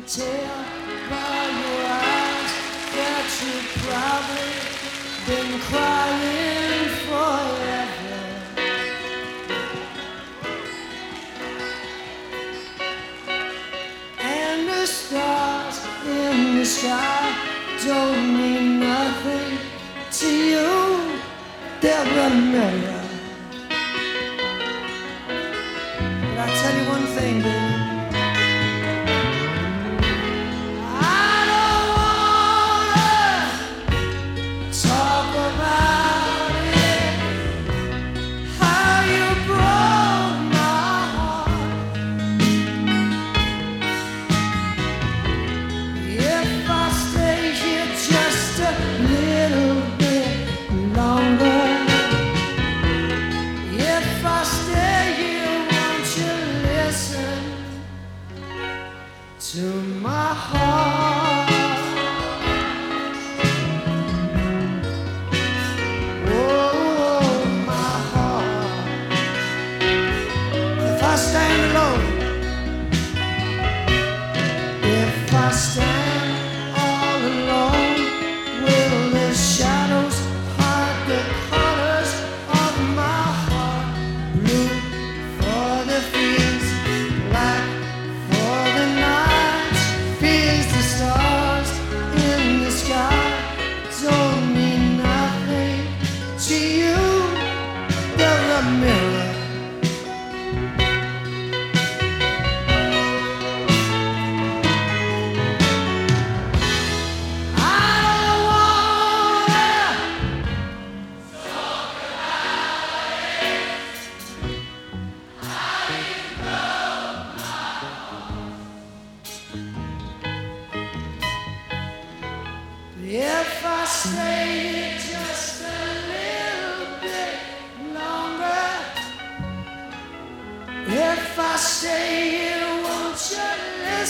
can tell by your eyes that you've probably been crying forever. And the stars in the sky don't mean nothing to you. They're a mirror. But I tell you one thing, baby. To my heart? Oh, my heart. If I stand alone. If I stand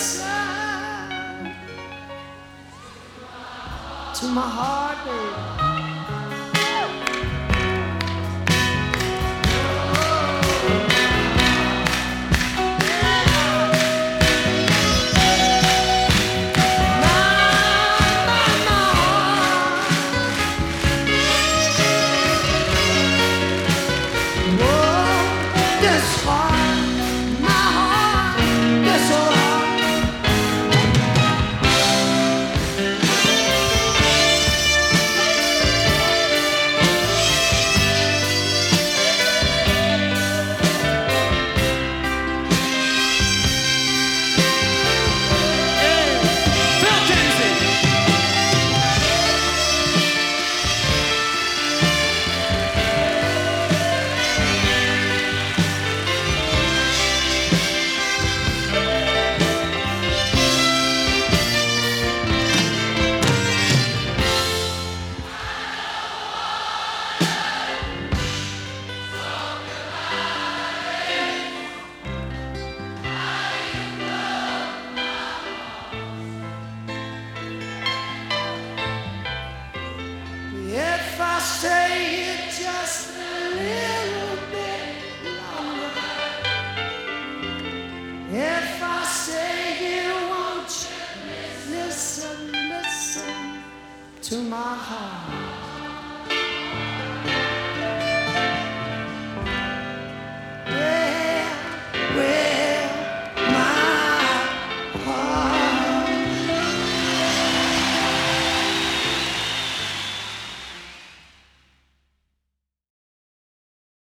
listen to my heart, baby? To my heart?